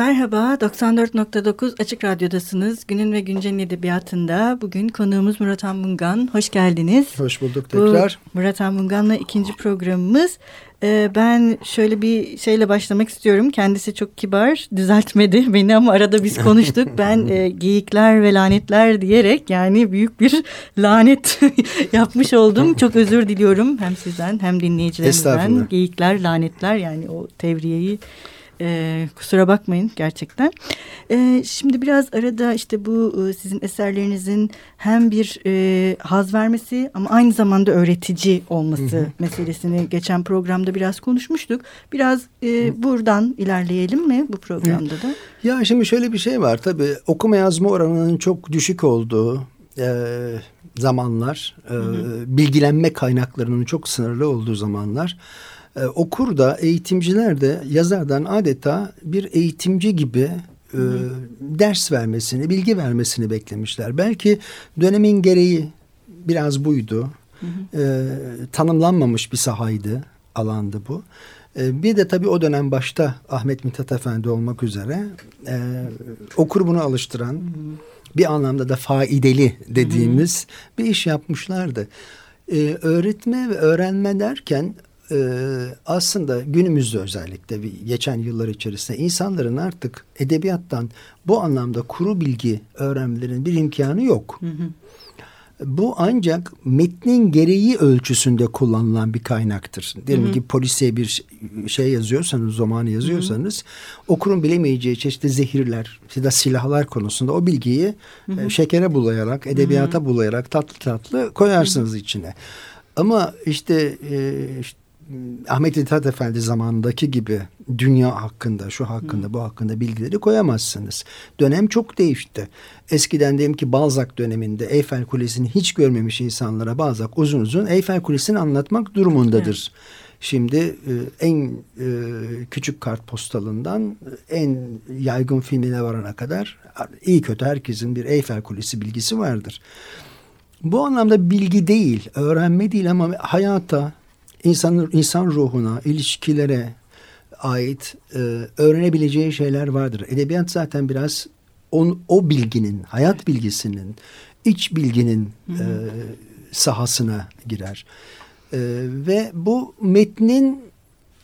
Merhaba, 94.9 Açık Radyo'dasınız. Günün ve Güncel'in edebiyatında bugün konuğumuz Murat Anmungan. Hoş geldiniz. Hoş bulduk tekrar. Bu Murat Anmungan'la ikinci programımız. Ee, ben şöyle bir şeyle başlamak istiyorum. Kendisi çok kibar, düzeltmedi beni ama arada biz konuştuk. Ben e, geyikler ve lanetler diyerek yani büyük bir lanet yapmış oldum. Çok özür diliyorum hem sizden hem dinleyicilerimizden. Geyikler, lanetler yani o tevriyeyi e, kusura bakmayın gerçekten. E, şimdi biraz arada işte bu e, sizin eserlerinizin hem bir e, haz vermesi ama aynı zamanda öğretici olması hı hı. meselesini geçen programda biraz konuşmuştuk. Biraz e, buradan ilerleyelim mi bu programda da? Ya şimdi şöyle bir şey var tabii okuma yazma oranının çok düşük olduğu e, zamanlar, e, hı hı. bilgilenme kaynaklarının çok sınırlı olduğu zamanlar e, okur da eğitimciler de yazardan adeta bir eğitimci gibi e, ders vermesini, bilgi vermesini beklemişler. Belki dönemin gereği biraz buydu. Hı hı. E, tanımlanmamış bir sahaydı, alandı bu. E, bir de tabii o dönem başta Ahmet Mithat Efendi olmak üzere e, okur bunu alıştıran, hı hı. bir anlamda da faideli dediğimiz hı hı. bir iş yapmışlardı. E, öğretme ve öğrenme derken e, aslında günümüzde özellikle geçen yıllar içerisinde insanların artık edebiyattan bu anlamda kuru bilgi öğrenmelerinin bir imkanı yok. Hı hı. Bu ancak metnin gereği ölçüsünde kullanılan bir kaynaktır. Diyelim hı hı. ki polisiye bir şey yazıyorsanız, romanı yazıyorsanız hı hı. okurun bilemeyeceği çeşitli zehirler ya da silahlar konusunda o bilgiyi hı hı. E, şekere bulayarak, edebiyata hı hı. bulayarak tatlı tatlı koyarsınız hı hı. içine. Ama işte, e, işte Ahmet İthat Efendi zamanındaki gibi dünya hakkında, şu hakkında, bu hakkında bilgileri koyamazsınız. Dönem çok değişti. Eskiden diyelim ki Balzac döneminde Eyfel Kulesi'ni hiç görmemiş insanlara Balzac uzun uzun Eyfel Kulesi'ni anlatmak durumundadır. Evet. Şimdi e, en e, küçük kartpostalından en yaygın filmine varana kadar iyi kötü herkesin bir Eyfel Kulesi bilgisi vardır. Bu anlamda bilgi değil, öğrenme değil ama hayata, insan, insan ruhuna, ilişkilere ait e, öğrenebileceği şeyler vardır. Edebiyat zaten biraz on, o bilginin, hayat bilgisinin, iç bilginin e, sahasına girer. E, ve bu metnin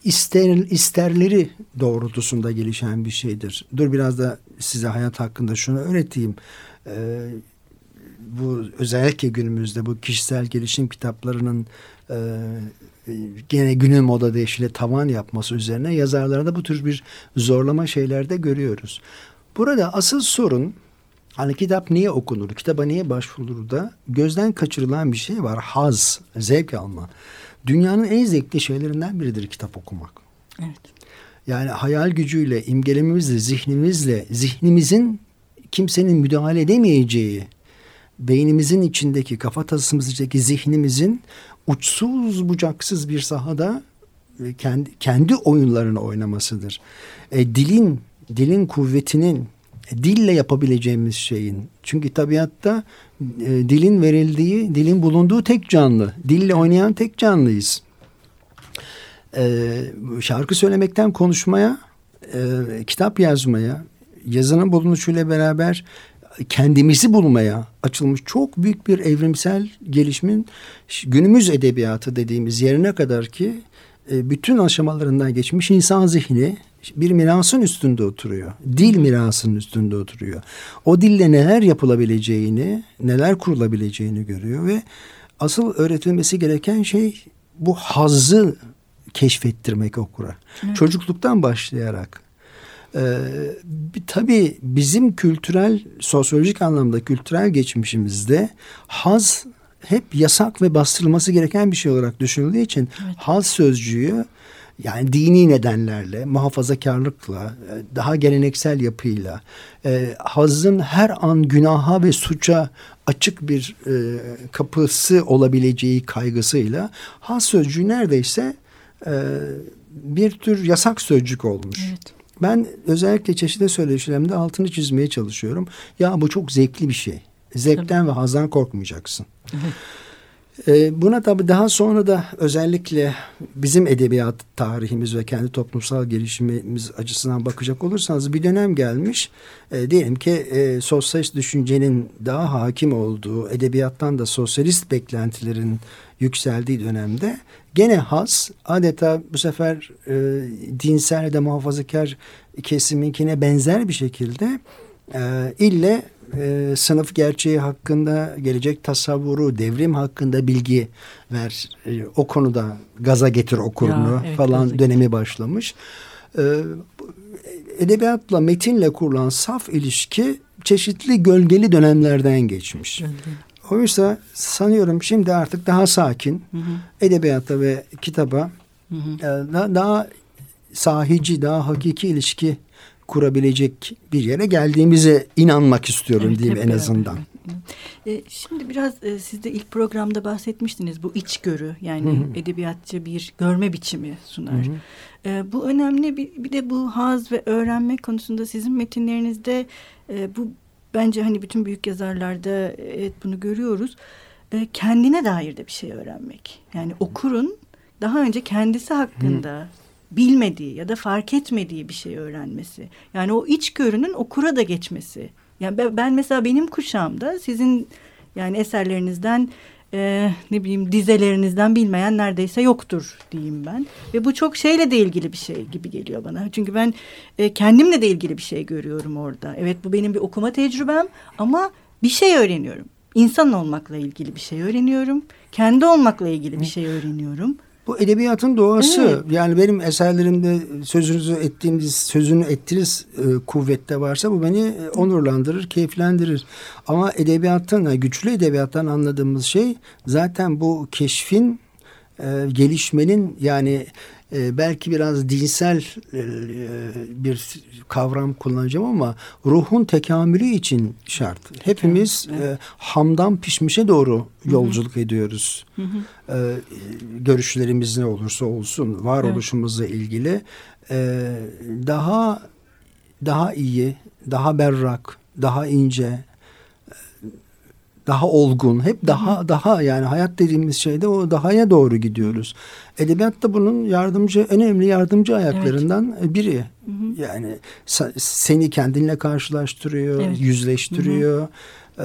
ister, isterleri doğrultusunda gelişen bir şeydir. Dur biraz da size hayat hakkında şunu öğreteyim. E, bu özellikle günümüzde bu kişisel gelişim kitaplarının e, gene günün moda deyişiyle tavan yapması üzerine yazarlarda bu tür bir zorlama şeylerde görüyoruz. Burada asıl sorun hani kitap niye okunur, kitaba niye başvurulur da gözden kaçırılan bir şey var. Haz, zevk alma. Dünyanın en zevkli şeylerinden biridir kitap okumak. Evet. Yani hayal gücüyle, imgelememizle, zihnimizle, zihnimizin kimsenin müdahale edemeyeceği, beynimizin içindeki, kafatasımızdaki zihnimizin uçsuz bucaksız bir sahada e, kendi, kendi oyunlarını oynamasıdır. E, dilin, dilin kuvvetinin, e, dille yapabileceğimiz şeyin. Çünkü tabiatta e, dilin verildiği, dilin bulunduğu tek canlı. Dille oynayan tek canlıyız. E, şarkı söylemekten konuşmaya, e, kitap yazmaya, yazının bulunuşuyla beraber kendimizi bulmaya açılmış çok büyük bir evrimsel gelişimin günümüz edebiyatı dediğimiz yerine kadar ki e, bütün aşamalarından geçmiş insan zihni bir mirasın üstünde oturuyor. Dil mirasının üstünde oturuyor. O dille neler yapılabileceğini, neler kurulabileceğini görüyor ve asıl öğretilmesi gereken şey bu hazzı keşfettirmek okura. Evet. Çocukluktan başlayarak ee, tabii bizim kültürel, sosyolojik anlamda kültürel geçmişimizde haz hep yasak ve bastırılması gereken bir şey olarak düşünüldüğü için evet. haz sözcüğü yani dini nedenlerle, muhafazakarlıkla, daha geleneksel yapıyla, e, hazın her an günaha ve suça açık bir e, kapısı olabileceği kaygısıyla haz sözcüğü neredeyse e, bir tür yasak sözcük olmuş. Evet. Ben özellikle çeşitli söyleşilerimde altını çizmeye çalışıyorum. Ya bu çok zevkli bir şey. Zevkten Tabii. ve hazdan korkmayacaksın. E, buna tabi daha sonra da özellikle bizim edebiyat tarihimiz ve kendi toplumsal gelişimimiz açısından bakacak olursanız bir dönem gelmiş. E, diyelim ki e, sosyalist düşüncenin daha hakim olduğu, edebiyattan da sosyalist beklentilerin yükseldiği dönemde gene has adeta bu sefer e, dinsel da muhafazakar kesiminkine benzer bir şekilde e, ille e, sınıf gerçeği hakkında gelecek tasavvuru, devrim hakkında bilgi ver. E, o konuda gaza getir okurunu ya, evet, falan dönemi başlamış. E, edebiyatla, metinle kurulan saf ilişki çeşitli gölgeli dönemlerden geçmiş. Gölgeli. Oysa sanıyorum şimdi artık daha sakin hı hı. edebiyata ve kitaba hı hı. E, daha, daha sahici, daha hakiki ilişki kurabilecek bir yere geldiğimize inanmak istiyorum evet, diyeyim en azından. E, şimdi biraz e, siz de ilk programda bahsetmiştiniz bu içgörü yani hı hı. edebiyatçı bir görme biçimi sunar. Hı hı. E, bu önemli bir, bir de bu haz ve öğrenme konusunda sizin metinlerinizde e, bu bence hani bütün büyük yazarlarda evet bunu görüyoruz. E, kendine dair de bir şey öğrenmek. Yani okurun daha önce kendisi hakkında bilmediği ya da fark etmediği bir şey öğrenmesi. Yani o içgörünün okura da geçmesi. Yani ben mesela benim kuşağımda sizin yani eserlerinizden e, ne bileyim dizelerinizden bilmeyen neredeyse yoktur diyeyim ben. Ve bu çok şeyle de ilgili bir şey gibi geliyor bana. Çünkü ben e, kendimle de ilgili bir şey görüyorum orada. Evet bu benim bir okuma tecrübem ama bir şey öğreniyorum. İnsan olmakla ilgili bir şey öğreniyorum. Kendi olmakla ilgili bir şey öğreniyorum. Bu edebiyatın doğası. Evet. Yani benim eserlerimde sözünüzü ettiğiniz, sözünü ettiğiniz e, kuvvette varsa bu beni e, onurlandırır, keyiflendirir. Ama edebiyattan, güçlü edebiyattan anladığımız şey zaten bu keşfin, e, gelişmenin yani e, belki biraz dinsel e, bir kavram kullanacağım ama ruhun tekamülü için şart. Hepimiz evet. e, hamdan pişmişe doğru yolculuk Hı-hı. ediyoruz. Hı-hı. E, görüşlerimiz ne olursa olsun varoluşumuzla evet. ilgili e, daha daha iyi, daha berrak, daha ince, daha olgun, hep daha Hı-hı. daha yani hayat dediğimiz şeyde o dahaya doğru gidiyoruz. Edebiyat da bunun yardımcı en önemli yardımcı ayaklarından evet. biri. Hı-hı. Yani seni kendinle karşılaştırıyor, evet. yüzleştiriyor. Ee,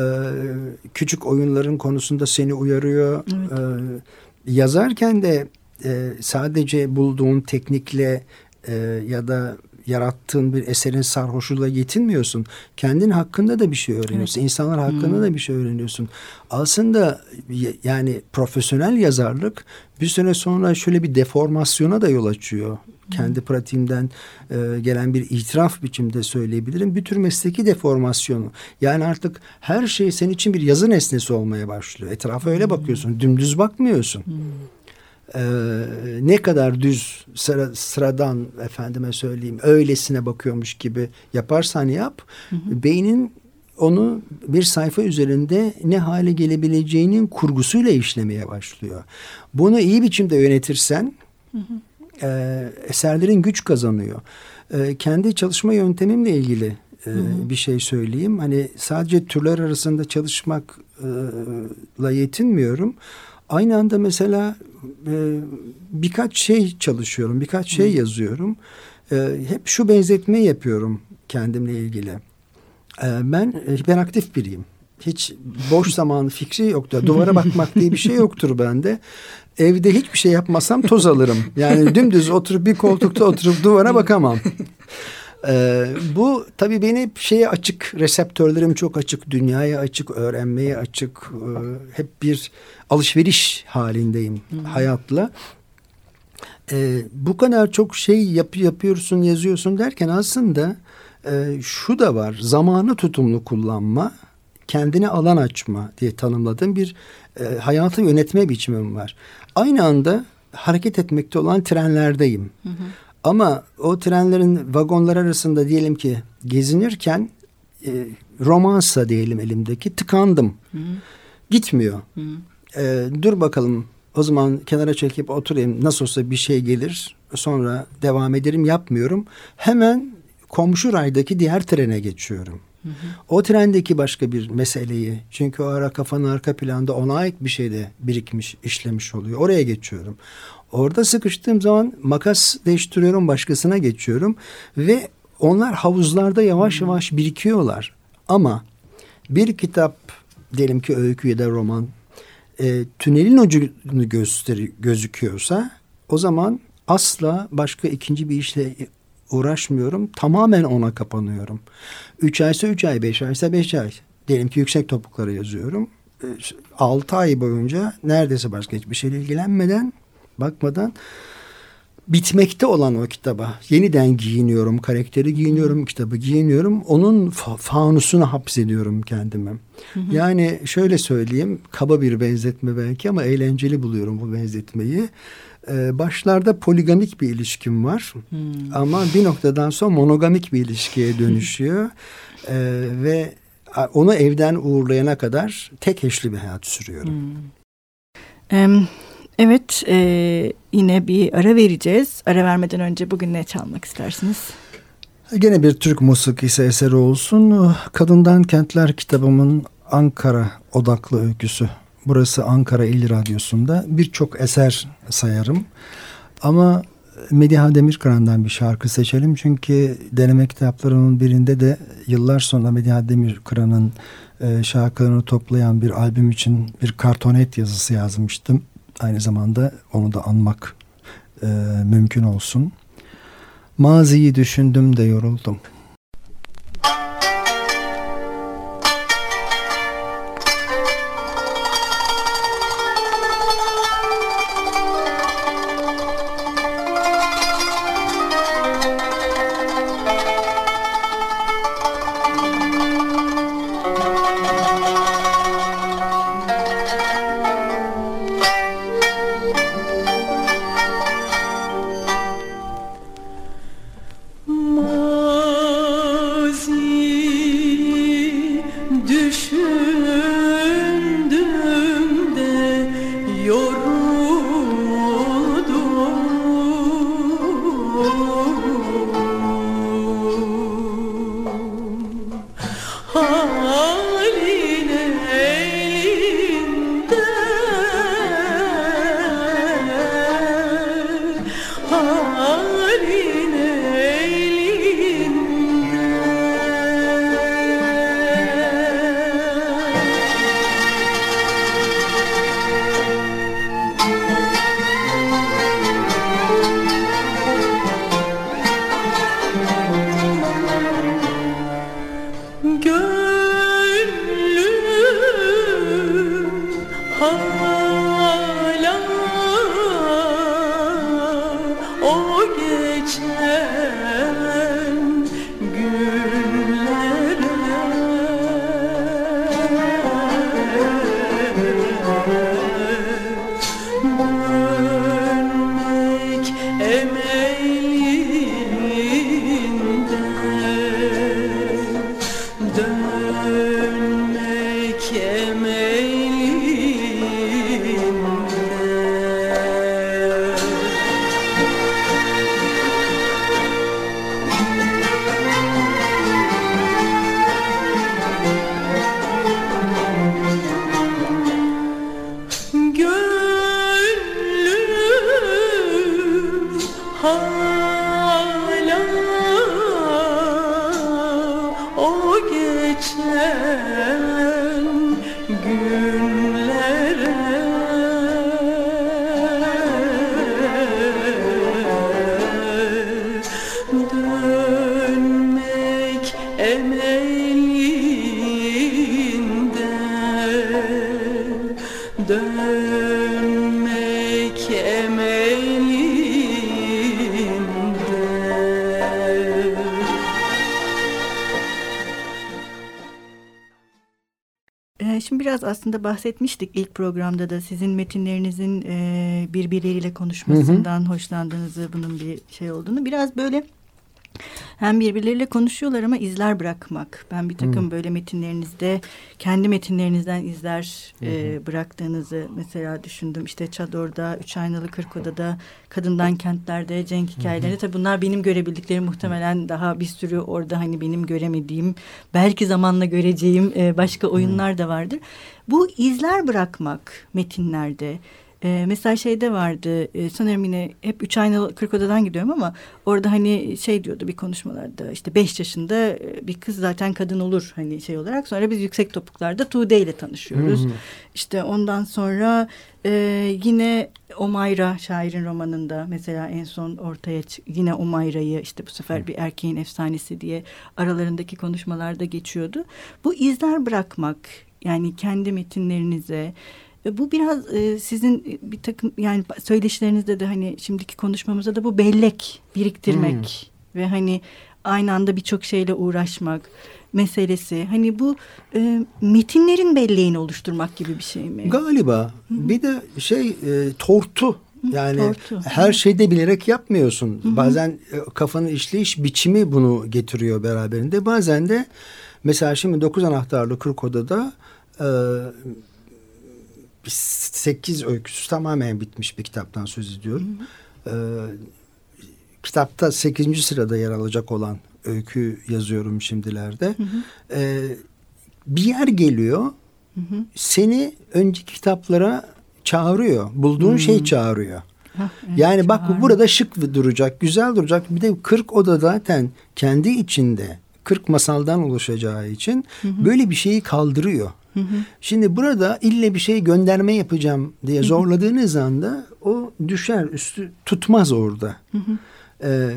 küçük oyunların konusunda seni uyarıyor. Evet. Ee, yazarken de e, sadece bulduğun teknikle e, ya da yarattığın bir eserin sarhoşluğuyla yetinmiyorsun. Kendin hakkında da bir şey öğreniyorsun. Evet. İnsanlar hakkında hmm. da bir şey öğreniyorsun. Aslında yani profesyonel yazarlık bir süre sonra şöyle bir deformasyona da yol açıyor. Hmm. Kendi pratiğimden e, gelen bir itiraf biçimde söyleyebilirim. Bir tür mesleki deformasyonu. Yani artık her şey senin için bir yazı nesnesi olmaya başlıyor. Etrafa öyle hmm. bakıyorsun. Dümdüz bakmıyorsun. Hmm e, ne kadar düz sıra, sıradan efendime söyleyeyim öylesine bakıyormuş gibi yaparsan yap hı hı. beynin onu bir sayfa üzerinde ne hale gelebileceğinin kurgusuyla işlemeye başlıyor. Bunu iyi biçimde yönetirsen hı hı. E, eserlerin güç kazanıyor. E, kendi çalışma yöntemimle ilgili e, hı hı. bir şey söyleyeyim. Hani sadece türler arasında çalışmakla yetinmiyorum. Aynı anda mesela e, birkaç şey çalışıyorum, birkaç şey yazıyorum. E, hep şu benzetme yapıyorum kendimle ilgili. E, ben hiperaktif biriyim. Hiç boş zaman fikri yoktur. Duvara bakmak diye bir şey yoktur bende. Evde hiçbir şey yapmasam toz alırım. Yani dümdüz oturup bir koltukta oturup duvara bakamam. Ee, bu tabii beni şeye açık, reseptörlerim çok açık, dünyaya açık, öğrenmeye açık. E, hep bir alışveriş halindeyim Hı. hayatla. Ee, bu kadar çok şey yap, yapıyorsun, yazıyorsun derken aslında e, şu da var. Zamanı tutumlu kullanma, kendine alan açma diye tanımladığım bir e, hayatı yönetme biçimim var. Aynı anda hareket etmekte olan trenlerdeyim. Hı hı. Ama o trenlerin vagonlar arasında diyelim ki gezinirken e, romansa diyelim elimdeki tıkandım. Hı. Gitmiyor. Hı. E, dur bakalım o zaman kenara çekip oturayım nasıl olsa bir şey gelir sonra devam ederim yapmıyorum. Hemen komşu raydaki diğer trene geçiyorum. Hı hı. O trendeki başka bir meseleyi çünkü o ara kafanın arka planda ona ait bir şey de birikmiş, işlemiş oluyor. Oraya geçiyorum. Orada sıkıştığım zaman makas değiştiriyorum, başkasına geçiyorum ve onlar havuzlarda yavaş yavaş birikiyorlar. Ama bir kitap diyelim ki öykü ya da roman e, tünelin ucunu gösteri gözüküyorsa o zaman asla başka ikinci bir işle uğraşmıyorum. Tamamen ona kapanıyorum. Üç aysa üç ay, beş aysa beş ay. Diyelim ki yüksek topuklara yazıyorum. E, altı ay boyunca neredeyse başka hiçbir şeyle ilgilenmeden, bakmadan bitmekte olan o kitaba yeniden giyiniyorum, karakteri giyiniyorum, kitabı giyiniyorum. Onun fa fanusuna hapsediyorum kendimi. Hı hı. Yani şöyle söyleyeyim, kaba bir benzetme belki ama eğlenceli buluyorum bu benzetmeyi. Ee, başlarda poligamik bir ilişkim var hmm. ama bir noktadan sonra monogamik bir ilişkiye dönüşüyor ee, ve onu evden uğurlayana kadar tek eşli bir hayat sürüyorum. Hmm. Um, Evet e, yine bir ara vereceğiz. Ara vermeden önce bugün ne çalmak istersiniz? Gene bir Türk musikisi eseri olsun. Kadından Kentler kitabımın Ankara odaklı öyküsü. Burası Ankara İl Radyosu'nda birçok eser sayarım. Ama Mediha Demirkıran'dan bir şarkı seçelim. Çünkü deneme kitaplarının birinde de yıllar sonra Mediha Demirkıran'ın e, şarkılarını toplayan bir albüm için bir kartonet yazısı yazmıştım aynı zamanda onu da anmak e, mümkün olsun. Maziyi düşündüm de yoruldum. Biraz aslında bahsetmiştik ilk programda da sizin metinlerinizin e, birbirleriyle konuşmasından hı hı. hoşlandığınızı bunun bir şey olduğunu. Biraz böyle Hem birbirleriyle konuşuyorlar ama izler bırakmak. Ben bir takım hmm. böyle metinlerinizde kendi metinlerinizden izler hmm. e, bıraktığınızı mesela düşündüm. İşte Çador'da, Üç Aynalı Kırk Oda'da, Kadından Kentlerde, Cenk hikayeleri. Hmm. Tabii bunlar benim görebildiklerim muhtemelen daha bir sürü orada hani benim göremediğim, belki zamanla göreceğim e, başka oyunlar da vardır. Bu izler bırakmak metinlerde ee, mesela şeyde vardı e, sanırım yine hep üç aynalı kırk odadan gidiyorum ama orada hani şey diyordu bir konuşmalarda işte beş yaşında e, bir kız zaten kadın olur hani şey olarak sonra biz yüksek topuklarda Tuğde ile tanışıyoruz. Hı hı. İşte ondan sonra e, yine Omayra şairin romanında mesela en son ortaya yine Omayra'yı işte bu sefer bir erkeğin efsanesi diye aralarındaki konuşmalarda geçiyordu. Bu izler bırakmak yani kendi metinlerinize bu biraz e, sizin e, bir takım yani söyleşilerinizde de hani şimdiki konuşmamızda da bu bellek biriktirmek hmm. ve hani aynı anda birçok şeyle uğraşmak meselesi. Hani bu e, metinlerin belleğini oluşturmak gibi bir şey mi? Galiba. Hı -hı. Bir de şey e, tortu. Yani tortu. her şeyde bilerek yapmıyorsun. Hı -hı. Bazen e, kafanın işleyiş biçimi bunu getiriyor beraberinde. Bazen de mesela şimdi dokuz anahtarlı kırk odada e, sekiz öyküsü tamamen bitmiş bir kitaptan söz ediyorum. Hı hı. Ee, kitapta sekizinci sırada yer alacak olan öykü yazıyorum şimdilerde. Hı hı. Ee, bir yer geliyor. Hı hı. Seni önceki kitaplara çağırıyor. Bulduğun hı. şey çağırıyor. Hah, evet, yani bak bu burada şık duracak, güzel duracak. Bir de 40 oda zaten kendi içinde 40 masaldan oluşacağı için hı hı. böyle bir şeyi kaldırıyor. Hı hı. Şimdi burada ille bir şey gönderme yapacağım diye zorladığınız anda o düşer üstü tutmaz orada. Hı hı. Ee,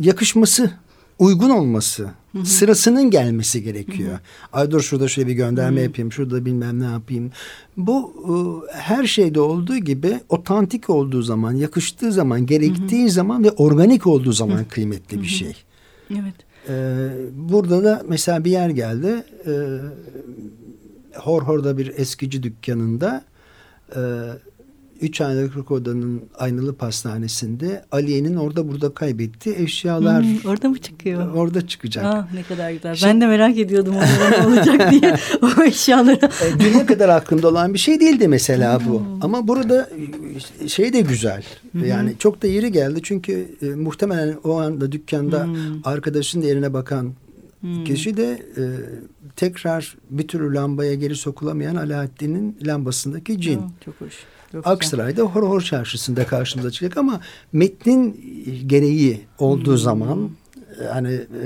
yakışması uygun olması hı hı. sırasının gelmesi gerekiyor. Hı hı. Ay dur şurada şöyle bir gönderme hı hı. yapayım şurada bilmem ne yapayım. Bu e, her şeyde olduğu gibi otantik olduğu zaman yakıştığı zaman gerektiği hı hı. zaman ve organik olduğu zaman hı. kıymetli bir şey. Evet. Ee, burada da mesela bir yer geldi. Ee, Horhor'da bir eskici dükkanında e, üç aynalık odanın aynalı pastanesinde Aliye'nin orada burada kaybettiği eşyalar. Hmm, orada mı çıkıyor? Orada çıkacak. Ah, ne kadar güzel. Şimdi, ben de merak ediyordum ne olacak diye o eşyaları. E, dünya kadar aklımda olan bir şey değildi mesela bu. Hmm. Ama burada e, şey de güzel. Hmm. Yani çok da yeri geldi çünkü e, muhtemelen o anda dükkanda hmm. arkadaşın yerine bakan Hmm. Kişi de e, tekrar bir türlü lambaya geri sokulamayan Alaaddin'in lambasındaki cin. Oh, çok hoş. Çok Aksaray'da Hor Hor Çarşısı'nda karşımıza çıkacak ama metnin gereği olduğu hmm. zaman e, hani e,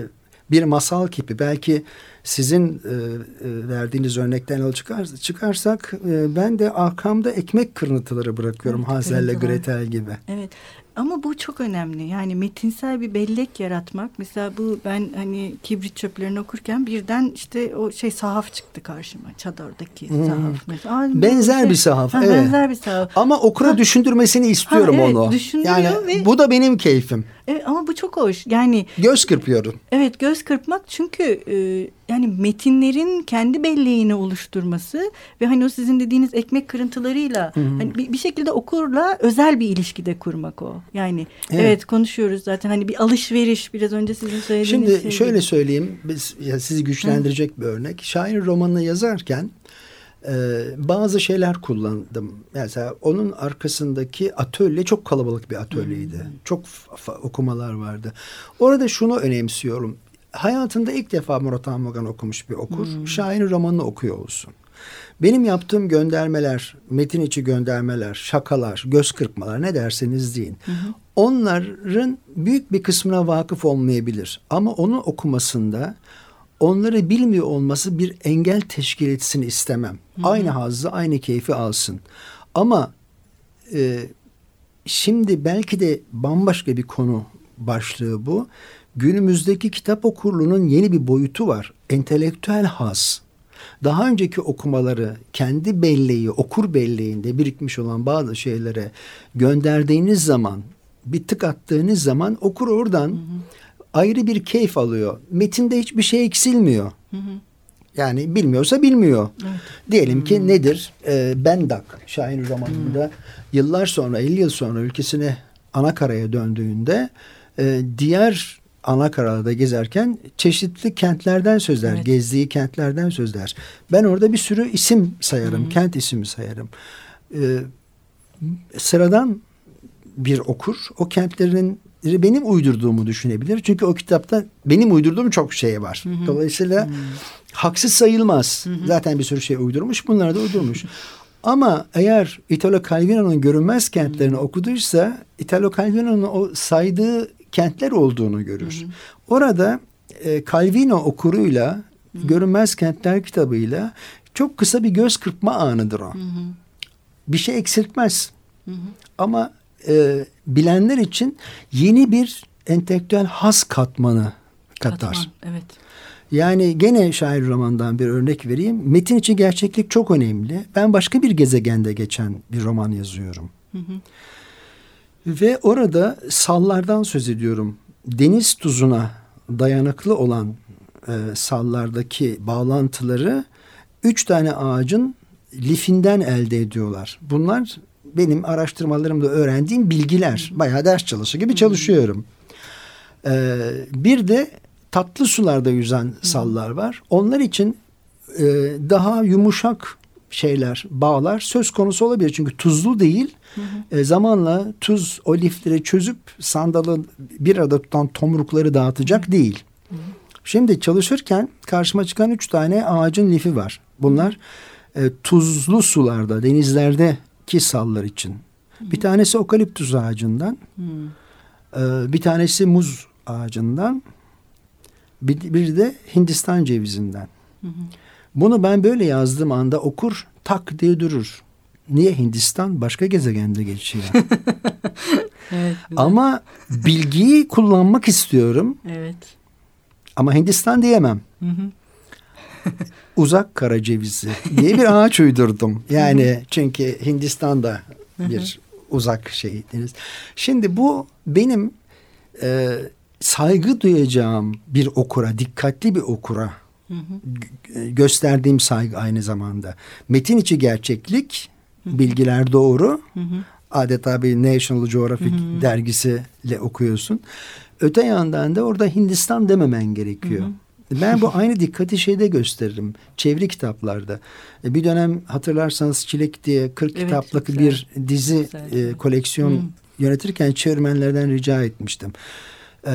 bir masal gibi belki sizin e, e, verdiğiniz örnekten yol çıkar, çıkarsak e, ben de arkamda ekmek kırıntıları bırakıyorum evet, Hazel'le Gretel gibi. Evet ama bu çok önemli. Yani metinsel bir bellek yaratmak. Mesela bu ben hani kibrit çöplerini okurken birden işte o şey sahaf çıktı karşıma. Çadır'daki hmm. sahaf. Mesela. Aa, benzer şey, bir sahaf. Ha, evet. Benzer bir sahaf. Ama okura ha. düşündürmesini istiyorum ha, evet, onu. Yani ve, bu da benim keyfim. Evet, ama bu çok hoş. Yani göz kırpıyorum. Evet, göz kırpmak çünkü e, yani metinlerin kendi belleğini oluşturması ve hani o sizin dediğiniz ekmek kırıntılarıyla -hı. hani bir, bir şekilde okurla özel bir ilişkide kurmak o. Yani evet. evet konuşuyoruz zaten hani bir alışveriş biraz önce sizin söylediğiniz Şimdi şey şöyle gibi. söyleyeyim biz ya sizi güçlendirecek Hı. bir örnek. Şair romanını yazarken e, bazı şeyler kullandım. Mesela onun arkasındaki atölye çok kalabalık bir atölyeydi. Hmm. Çok okumalar vardı. Orada şunu önemsiyorum hayatında ilk defa Murat Anmagan okumuş bir okur. Hmm. Şairin romanını okuyor olsun. Benim yaptığım göndermeler, metin içi göndermeler, şakalar, göz kırpmalar ne derseniz deyin. Hı Onların büyük bir kısmına vakıf olmayabilir. Ama onu okumasında onları bilmiyor olması bir engel teşkil etsin istemem. Hı hı. Aynı hazzı, aynı keyfi alsın. Ama e, şimdi belki de bambaşka bir konu başlığı bu günümüzdeki kitap okurluğunun yeni bir boyutu var. Entelektüel haz. Daha önceki okumaları kendi belleği, okur belleğinde birikmiş olan bazı şeylere gönderdiğiniz zaman, bir tık attığınız zaman okur oradan hı hı. Ayrı bir keyif alıyor. Metinde hiçbir şey eksilmiyor. Hı hı. Yani bilmiyorsa bilmiyor. Evet. Diyelim ki hmm. nedir? Ee, Bendak şair romanında hmm. yıllar sonra 50 yıl sonra ülkesine ana karaya döndüğünde e, diğer Anakara'da gezerken çeşitli kentlerden sözler, evet. gezdiği kentlerden sözler. Ben orada bir sürü isim sayarım, Hı-hı. kent ismi sayarım. Ee, sıradan bir okur o kentlerin benim uydurduğumu düşünebilir. Çünkü o kitapta benim uydurduğum çok şey var. Hı hı. Dolayısıyla hı. haksız sayılmaz. Hı hı. Zaten bir sürü şey uydurmuş. Bunları da uydurmuş. Ama eğer Italo Calvino'nun görünmez kentlerini hı. okuduysa Italo Calvino'nun o saydığı kentler olduğunu görür. Hı hı. Orada e, Calvino okuruyla hı hı. Görünmez Kentler kitabıyla çok kısa bir göz kırpma anıdır o. Hı hı. Bir şey eksiltmez. Hı hı. Ama e, bilenler için yeni bir entelektüel has katmanı katar. Katman, evet. Yani gene şair romandan bir örnek vereyim. Metin içi gerçeklik çok önemli. Ben başka bir gezegende geçen bir roman yazıyorum. Hı hı. Ve orada sallardan söz ediyorum. Deniz tuzuna dayanıklı olan e, sallardaki bağlantıları üç tane ağacın lifinden elde ediyorlar. Bunlar benim araştırmalarımda öğrendiğim bilgiler. Bayağı ders çalışır gibi çalışıyorum. Ee, bir de tatlı sularda yüzen sallar var. Onlar için e, daha yumuşak şeyler, bağlar söz konusu olabilir. Çünkü tuzlu değil. Hı hı. E, zamanla tuz o lifleri çözüp sandalı bir arada tutan tomrukları dağıtacak hı. değil. Hı. Şimdi çalışırken karşıma çıkan üç tane ağacın lifi var. Bunlar e, tuzlu sularda, denizlerde ki sallar için. Hı. Bir tanesi okaliptüs ağacından. Hı. E, bir tanesi muz ağacından. Bir, bir de Hindistan cevizinden. Hı hı. Bunu ben böyle yazdığım anda okur tak diye durur. Niye Hindistan başka gezegende geçiyor? evet, Ama bilgiyi kullanmak istiyorum. Evet. Ama Hindistan diyemem. Hı hı. Uzak kara cevizi diye bir ağaç uydurdum. Yani çünkü Hindistan'da bir uzak şey deniz. Şimdi bu benim e, saygı duyacağım bir okura, dikkatli bir okura hı hı. gösterdiğim saygı aynı zamanda. Metin içi gerçeklik, hı bilgiler doğru. Adeta bir National Geographic dergisiyle okuyorsun. Öte yandan da orada Hindistan dememen gerekiyor. Hı hı. Ben bu aynı dikkati şeyde gösteririm. Çeviri kitaplarda. E, bir dönem hatırlarsanız Çilek diye 40 evet, kitaplık bir dizi e, koleksiyon hmm. yönetirken çevirmenlerden rica etmiştim. Ee,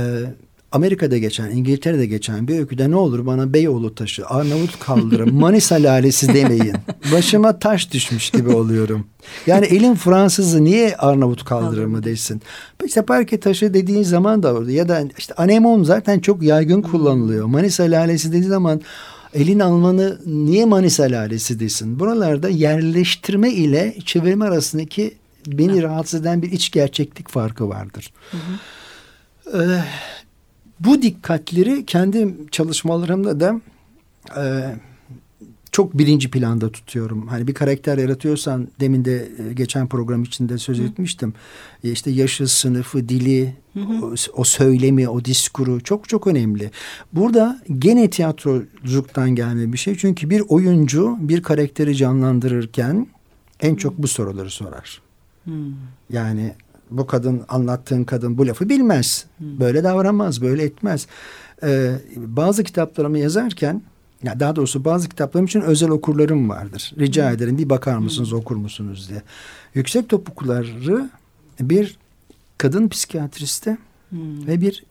Amerika'da geçen, İngiltere'de geçen bir öyküde ne olur bana Beyoğlu taşı, Arnavut kaldırı, Manisa lalesi demeyin. Başıma taş düşmüş gibi oluyorum. Yani elin Fransızı niye Arnavut kaldırır mı desin. İşte parke taşı dediğin zaman da orada ya da işte anemon zaten çok yaygın kullanılıyor. Manisa lalesi dediği zaman elin Almanı niye Manisa lalesi desin. Buralarda yerleştirme ile çevirme arasındaki beni rahatsız eden bir iç gerçeklik farkı vardır. Hı hı. Ee, bu dikkatleri kendi çalışmalarımda da e, çok birinci planda tutuyorum. Hani bir karakter yaratıyorsan demin de e, geçen program içinde söz hı. etmiştim. E, işte yaşı, sınıfı, dili, hı hı. O, o söylemi, o diskuru çok çok önemli. Burada gene tiyatroculuktan gelme bir şey. Çünkü bir oyuncu bir karakteri canlandırırken en çok bu soruları sorar. Hmm. Yani bu kadın anlattığın kadın bu lafı bilmez. Hmm. Böyle davranmaz, böyle etmez. Ee, bazı kitaplarımı yazarken ya daha doğrusu bazı kitaplarım için özel okurlarım vardır. Rica hmm. ederim bir bakar mısınız, hmm. okur musunuz diye. Yüksek topukları bir kadın psikiyatriste hmm. ve bir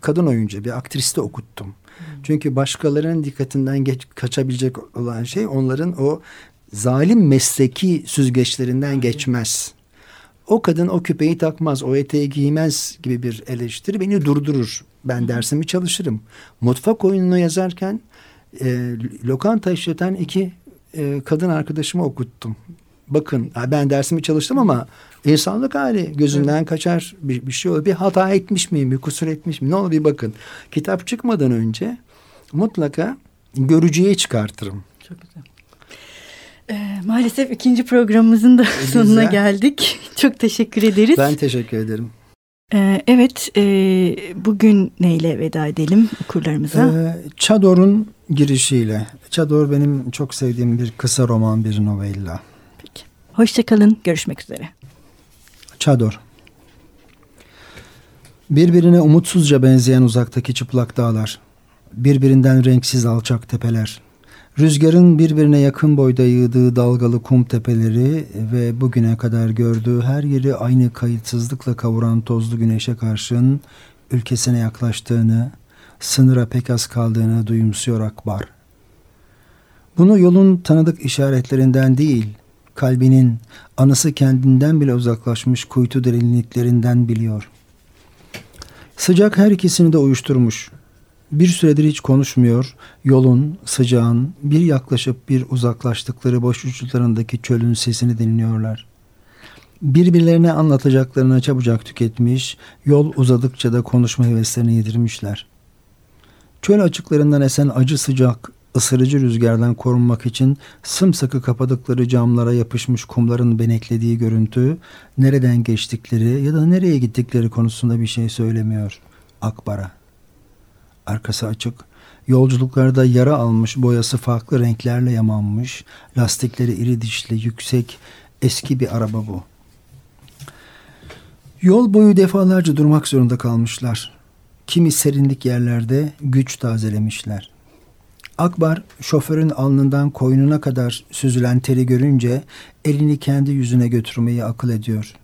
kadın oyuncu, bir aktriste okuttum. Hmm. Çünkü başkalarının dikkatinden geç, kaçabilecek olan şey onların o zalim mesleki süzgeçlerinden hmm. geçmez o kadın o küpeyi takmaz, o eteği giymez gibi bir eleştiri beni durdurur. Ben dersimi çalışırım. Mutfak oyununu yazarken e, lokanta işleten iki e, kadın arkadaşımı okuttum. Bakın ben dersimi çalıştım ama insanlık hali gözünden evet. kaçar bir, bir şey olur. Bir hata etmiş miyim, bir kusur etmiş miyim? Ne olur bir bakın. Kitap çıkmadan önce mutlaka görücüye çıkartırım. Çok güzel. Ee, maalesef ikinci programımızın da Güzel. sonuna geldik. Çok teşekkür ederiz. Ben teşekkür ederim. Ee, evet, e, bugün neyle veda edelim okurlarımıza? Ee, Çador'un girişiyle. Çador benim çok sevdiğim bir kısa roman, bir novella. Peki. Hoşçakalın, görüşmek üzere. Çador. Birbirine umutsuzca benzeyen uzaktaki çıplak dağlar, birbirinden renksiz alçak tepeler, rüzgarın birbirine yakın boyda yığdığı dalgalı kum tepeleri ve bugüne kadar gördüğü her yeri aynı kayıtsızlıkla kavuran tozlu güneşe karşın ülkesine yaklaştığını, sınıra pek az kaldığını duyumsuyor Akbar. Bunu yolun tanıdık işaretlerinden değil, kalbinin anısı kendinden bile uzaklaşmış kuytu derinliklerinden biliyor. Sıcak her ikisini de uyuşturmuş. Bir süredir hiç konuşmuyor, yolun, sıcağın, bir yaklaşıp bir uzaklaştıkları boş uçlarındaki çölün sesini dinliyorlar. Birbirlerine anlatacaklarını çabucak tüketmiş, yol uzadıkça da konuşma heveslerini yedirmişler. Çöl açıklarından esen acı sıcak, ısırıcı rüzgardan korunmak için sımsıkı kapadıkları camlara yapışmış kumların beneklediği görüntü nereden geçtikleri ya da nereye gittikleri konusunda bir şey söylemiyor Akbar'a. Arkası açık, yolculuklarda yara almış boyası farklı renklerle yamanmış, lastikleri iri dişli, yüksek, eski bir araba bu. Yol boyu defalarca durmak zorunda kalmışlar. Kimi serinlik yerlerde güç tazelemişler. Akbar şoförün alnından koynuna kadar süzülen teri görünce elini kendi yüzüne götürmeyi akıl ediyor.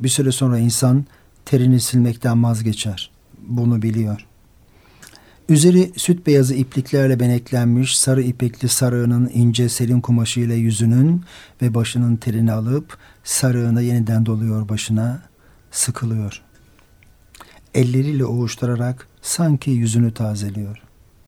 Bir süre sonra insan terini silmekten vazgeçer. Bunu biliyor. Üzeri süt beyazı ipliklerle beneklenmiş sarı ipekli sarığının ince selin kumaşıyla yüzünün ve başının terini alıp sarığını yeniden doluyor başına, sıkılıyor. Elleriyle ovuşturarak sanki yüzünü tazeliyor.